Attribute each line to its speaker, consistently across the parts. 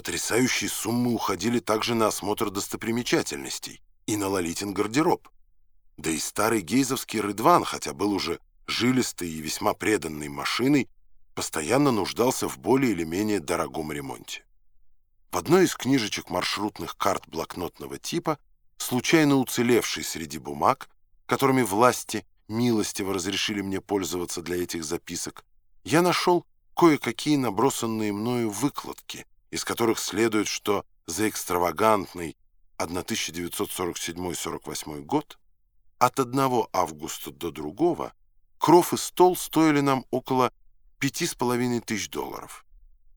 Speaker 1: Потрясающие суммы уходили также на осмотр достопримечательностей и на Лолитин гардероб. Да и старый гейзовский Рыдван, хотя был уже жилистой и весьма преданной машиной, постоянно нуждался в более или менее дорогом ремонте. В одной из книжечек маршрутных карт блокнотного типа, случайно уцелевшей среди бумаг, которыми власти милостиво разрешили мне пользоваться для этих записок, я нашел кое-какие набросанные мною выкладки, из которых следует, что за экстравагантный 1947-48 год от 1 августа до другого кров и стол стоили нам около пяти с половиной тысяч долларов,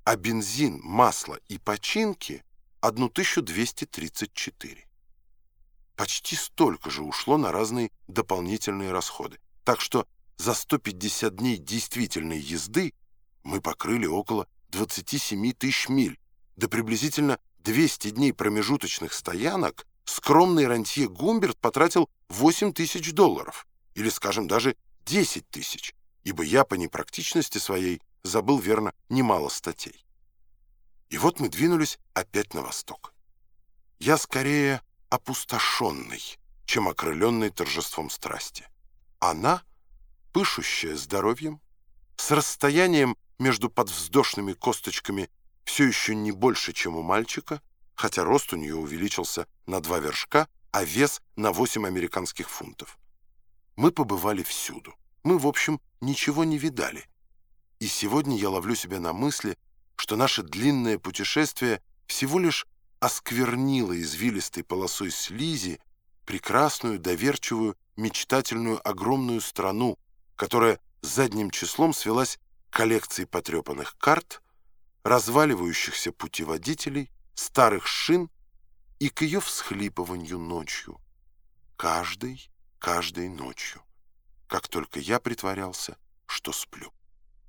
Speaker 1: а бензин, масло и починки — 1234. Почти столько же ушло на разные дополнительные расходы, так что за 150 дней действительной езды мы покрыли около 27 тысяч миль, да приблизительно 200 дней промежуточных стоянок скромный рантье Гумберт потратил 8 тысяч долларов, или, скажем, даже 10 тысяч, ибо я по непрактичности своей забыл, верно, немало статей. И вот мы двинулись опять на восток. Я скорее опустошенный, чем окрыленный торжеством страсти. Она, пышущая здоровьем, с расстоянием между подвздошными косточками все еще не больше, чем у мальчика, хотя рост у нее увеличился на два вершка, а вес на 8 американских фунтов. Мы побывали всюду. Мы, в общем, ничего не видали. И сегодня я ловлю себя на мысли, что наше длинное путешествие всего лишь осквернило извилистой полосой слизи прекрасную, доверчивую, мечтательную огромную страну, которая задним числом свелась к коллекции потрепанных карт, разваливающихся путеводителей, старых шин и к ее всхлипыванию ночью. Каждой, каждой ночью, как только я притворялся, что сплю.